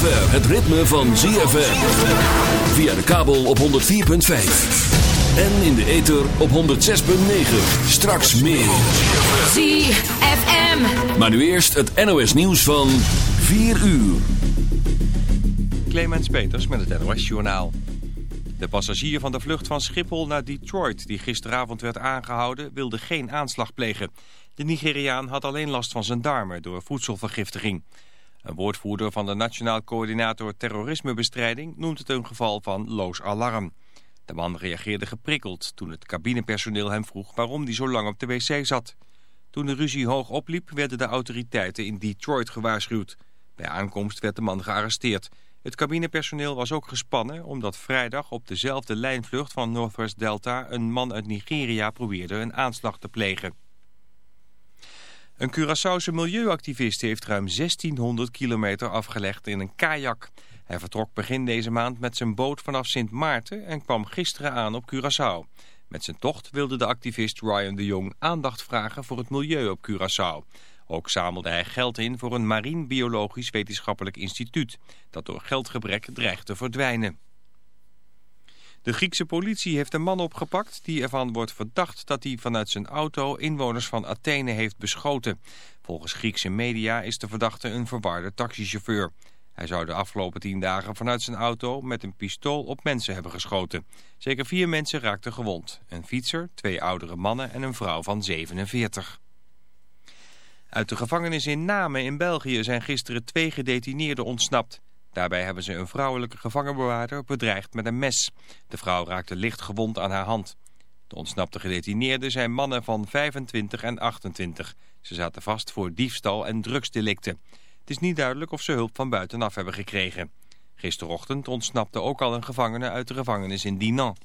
zover het ritme van ZFM. Via de kabel op 104.5. En in de ether op 106.9. Straks meer. ZFM. Maar nu eerst het NOS nieuws van 4 uur. Clemens Peters met het NOS Journaal. De passagier van de vlucht van Schiphol naar Detroit, die gisteravond werd aangehouden, wilde geen aanslag plegen. De Nigeriaan had alleen last van zijn darmen door voedselvergiftiging. Een woordvoerder van de Nationaal Coördinator Terrorismebestrijding noemt het een geval van loos alarm. De man reageerde geprikkeld toen het cabinepersoneel hem vroeg waarom hij zo lang op de wc zat. Toen de ruzie hoog opliep werden de autoriteiten in Detroit gewaarschuwd. Bij aankomst werd de man gearresteerd. Het cabinepersoneel was ook gespannen omdat vrijdag op dezelfde lijnvlucht van Northwest Delta een man uit Nigeria probeerde een aanslag te plegen. Een Curaçaose milieuactivist heeft ruim 1600 kilometer afgelegd in een kajak. Hij vertrok begin deze maand met zijn boot vanaf Sint Maarten en kwam gisteren aan op Curaçao. Met zijn tocht wilde de activist Ryan de Jong aandacht vragen voor het milieu op Curaçao. Ook zamelde hij geld in voor een marien biologisch wetenschappelijk instituut... dat door geldgebrek dreigt te verdwijnen. De Griekse politie heeft een man opgepakt die ervan wordt verdacht dat hij vanuit zijn auto inwoners van Athene heeft beschoten. Volgens Griekse media is de verdachte een verwarde taxichauffeur. Hij zou de afgelopen tien dagen vanuit zijn auto met een pistool op mensen hebben geschoten. Zeker vier mensen raakten gewond. Een fietser, twee oudere mannen en een vrouw van 47. Uit de gevangenis in Namen in België zijn gisteren twee gedetineerden ontsnapt. Daarbij hebben ze een vrouwelijke gevangenbewaarder bedreigd met een mes. De vrouw raakte licht gewond aan haar hand. De ontsnapte gedetineerden zijn mannen van 25 en 28. Ze zaten vast voor diefstal en drugsdelicten. Het is niet duidelijk of ze hulp van buitenaf hebben gekregen. Gisterochtend ontsnapte ook al een gevangene uit de gevangenis in Dinan.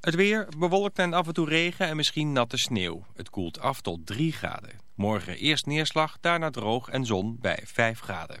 Het weer bewolkt en af en toe regen en misschien natte sneeuw. Het koelt af tot 3 graden. Morgen eerst neerslag, daarna droog en zon bij 5 graden.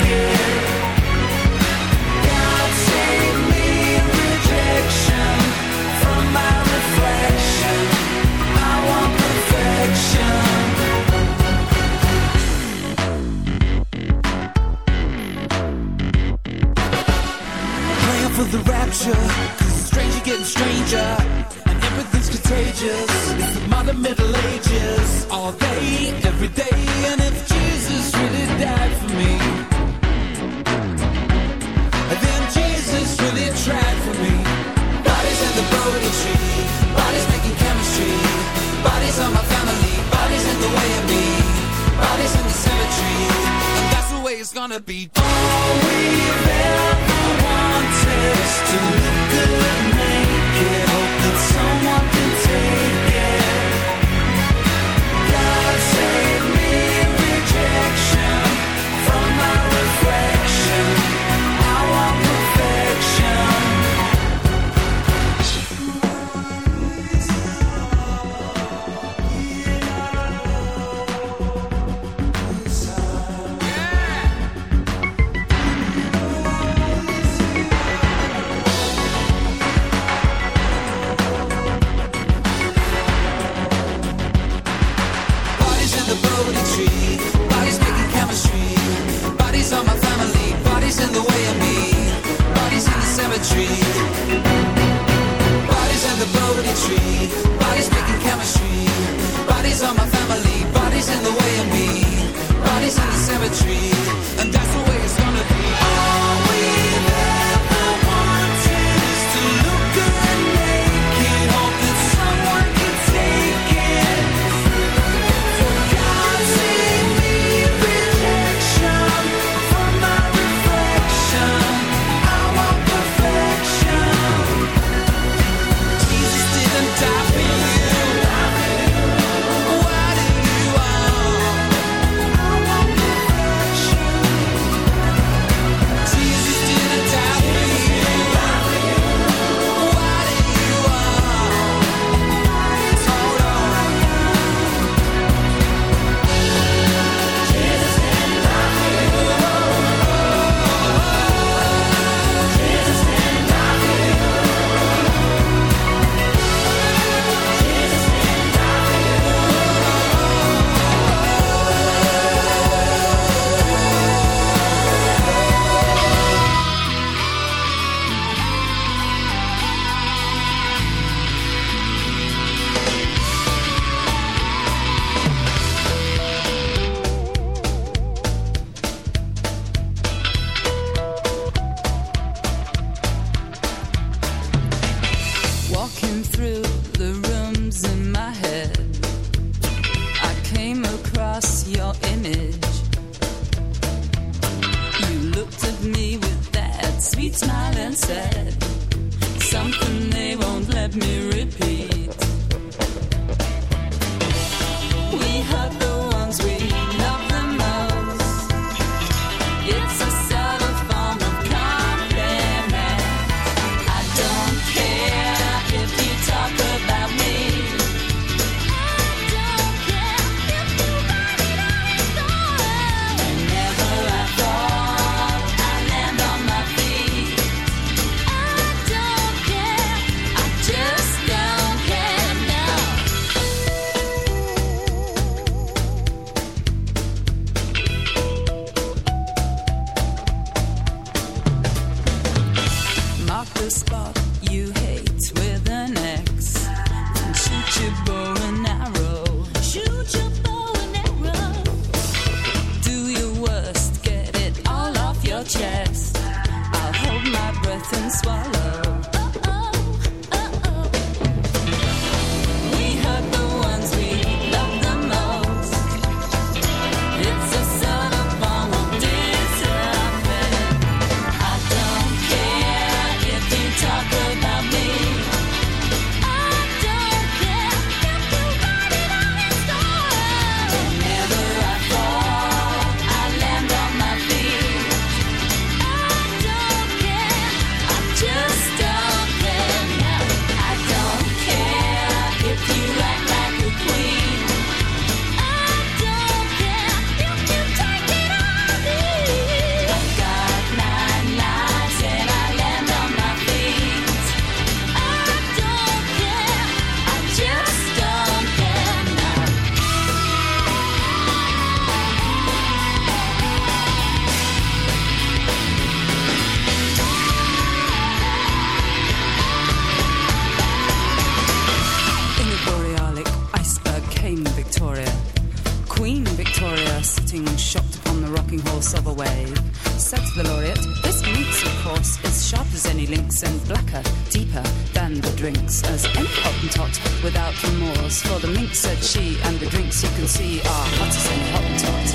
she and the drinks you can see are hotter than hot.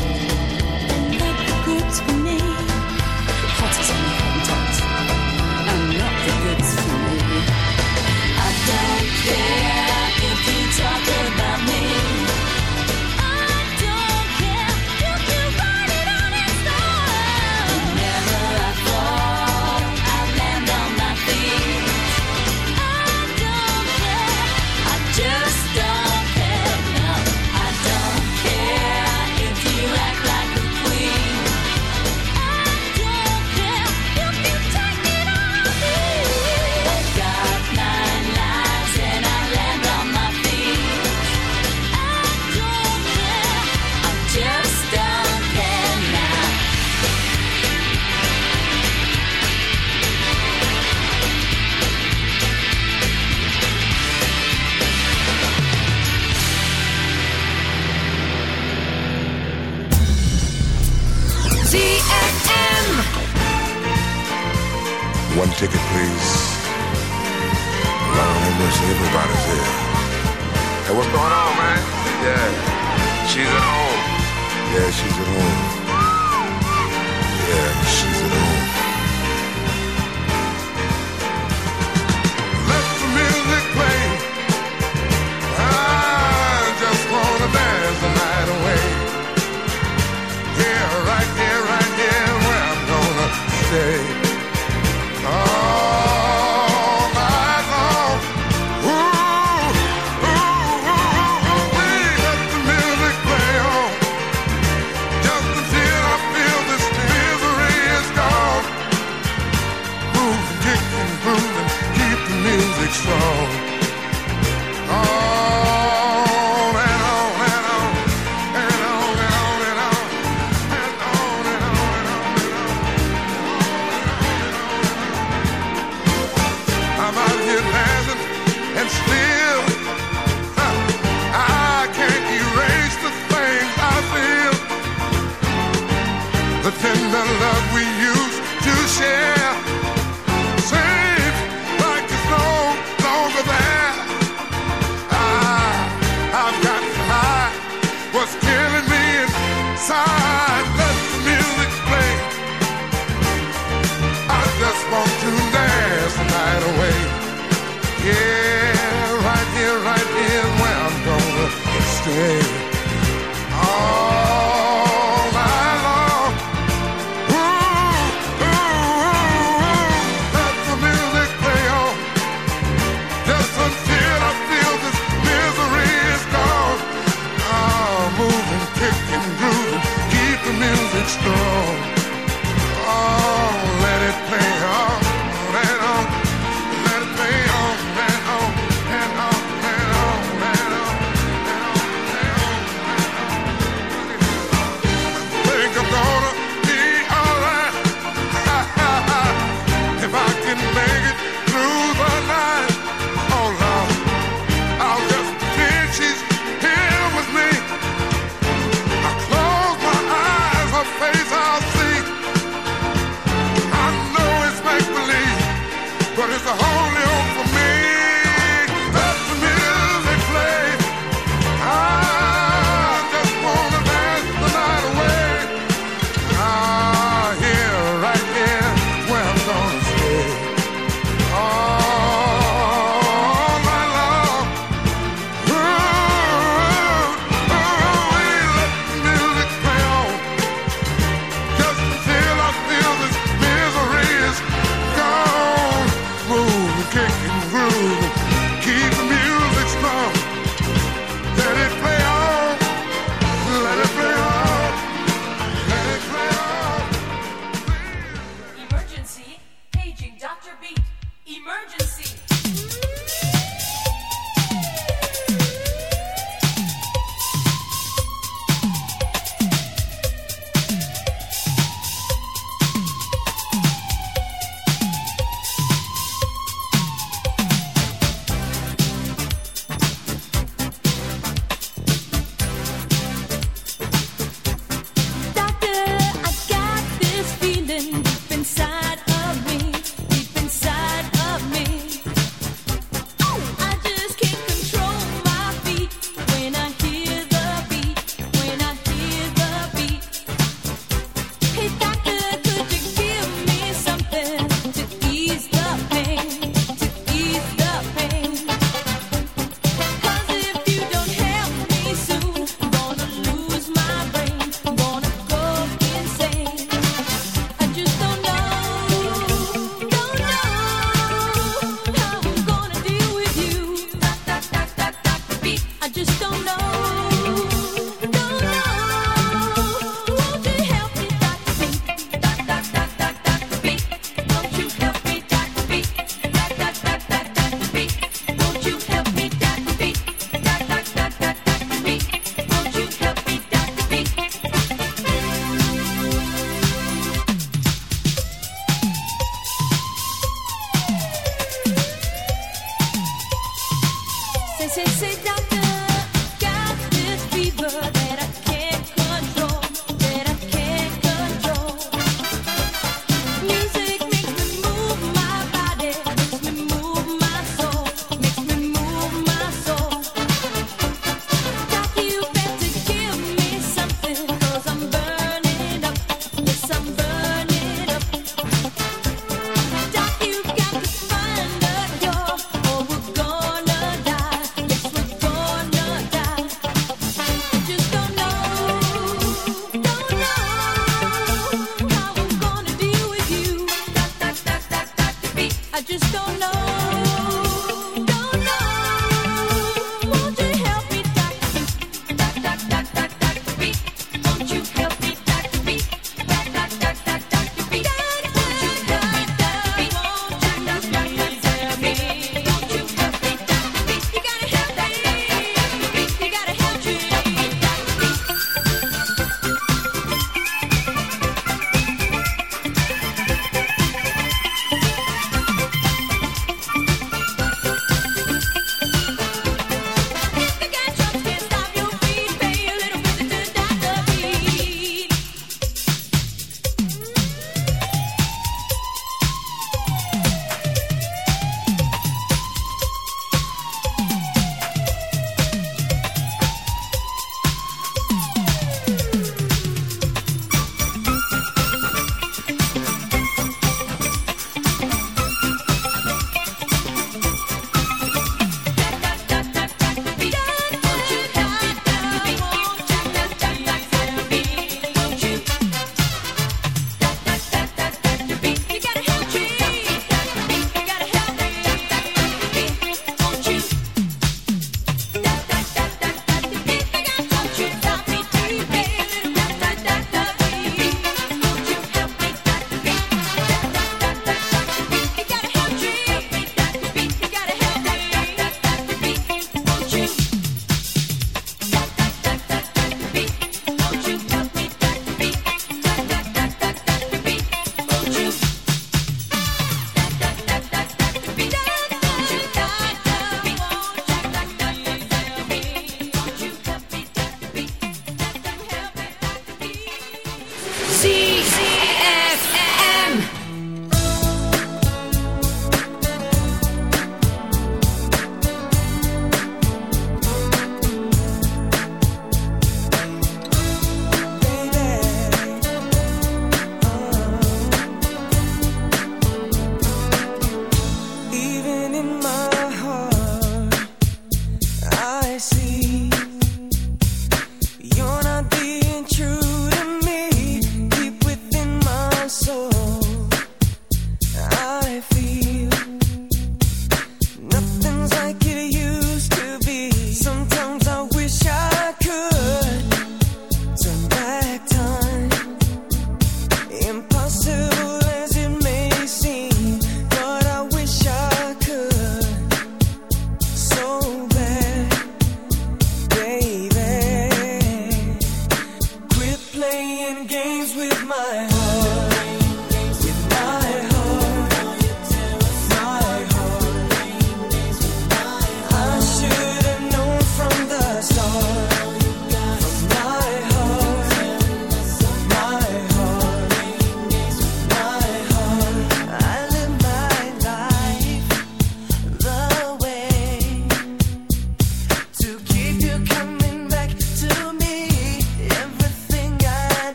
Let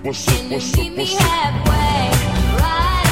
What's up, what's up, what's up?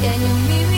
Can you meet me?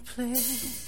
place.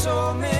So many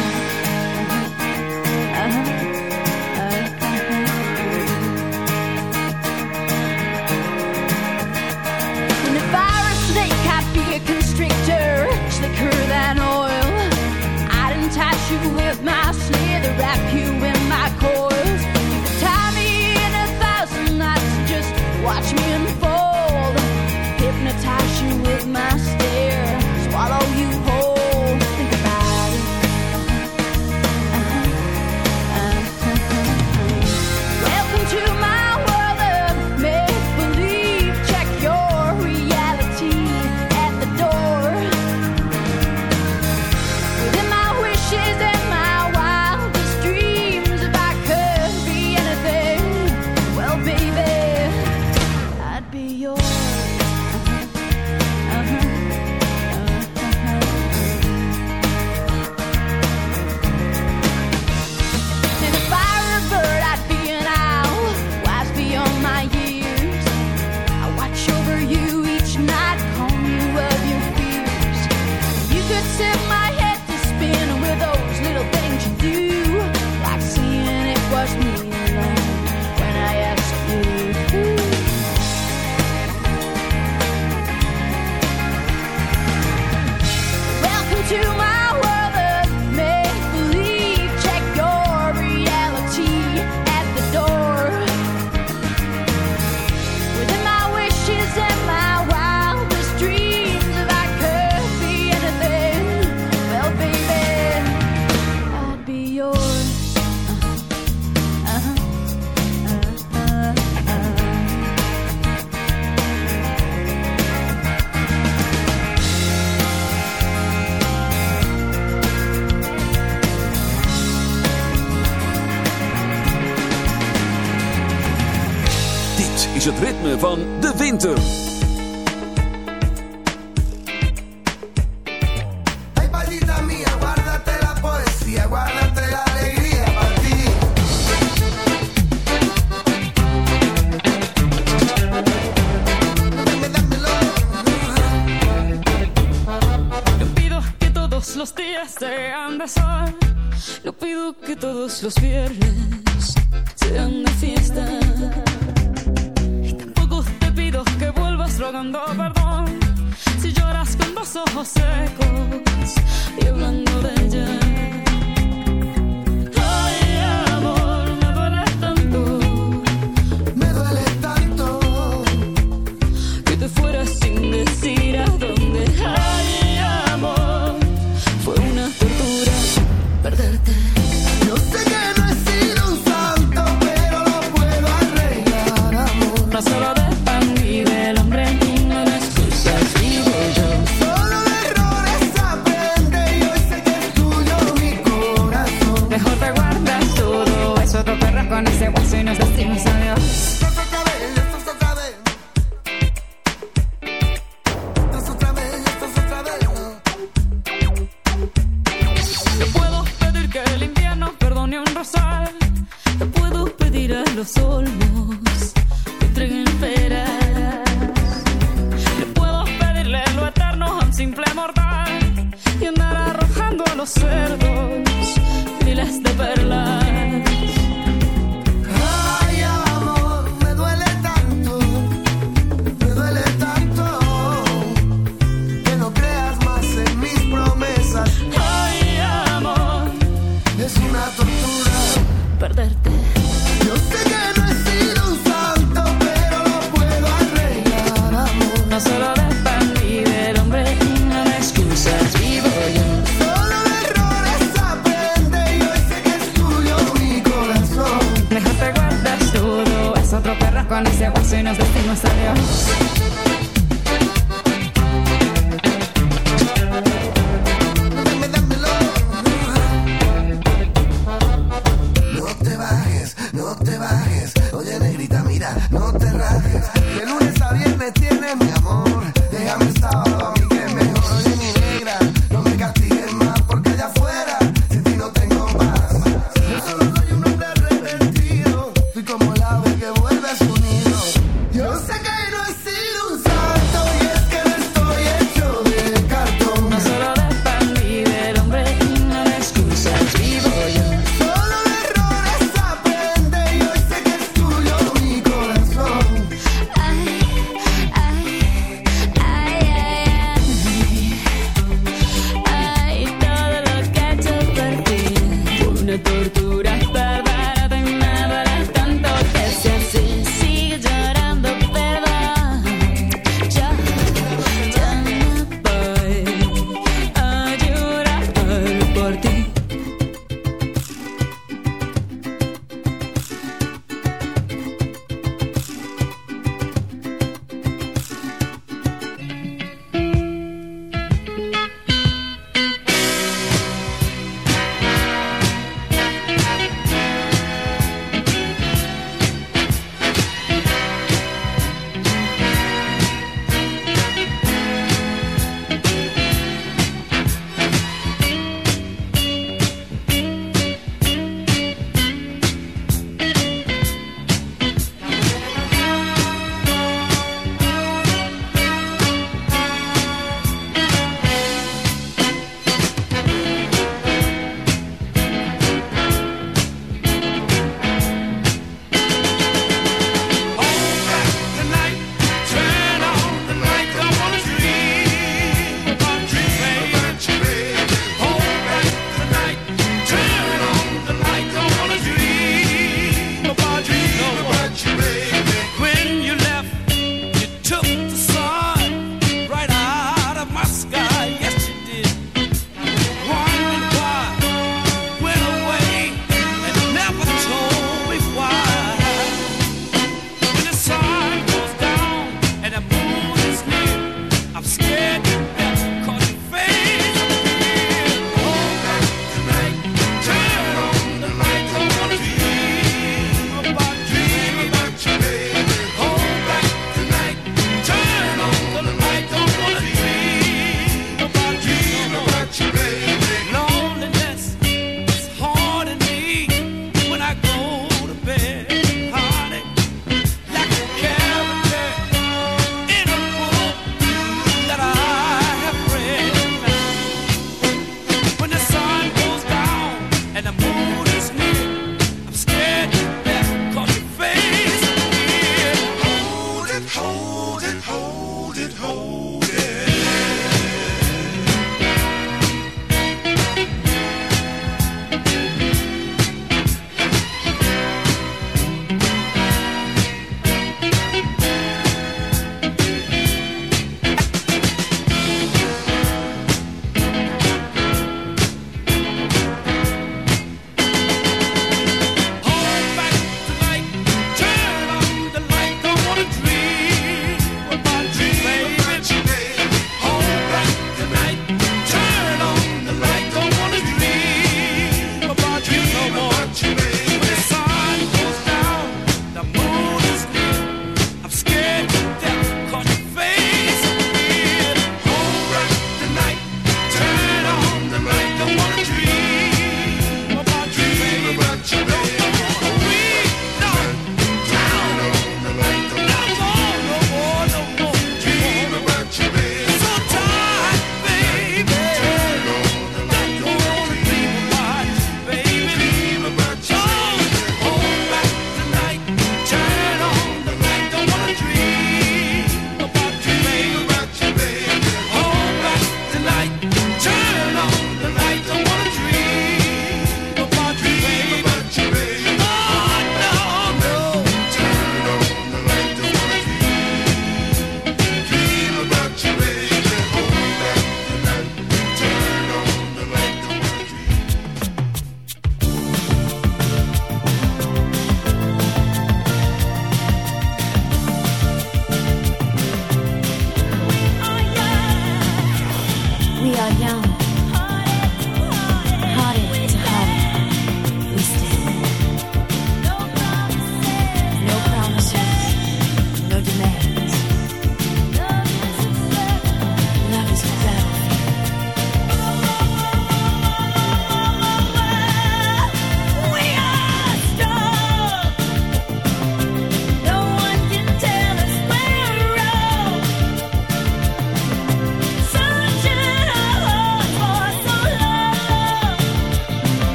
you with my sleigh, to wrap you in Ay, palita mía, guárdate la poesía, guárdate la alegría para ti. Yo pido que todos los días sean de sol. Yo pido que todos los días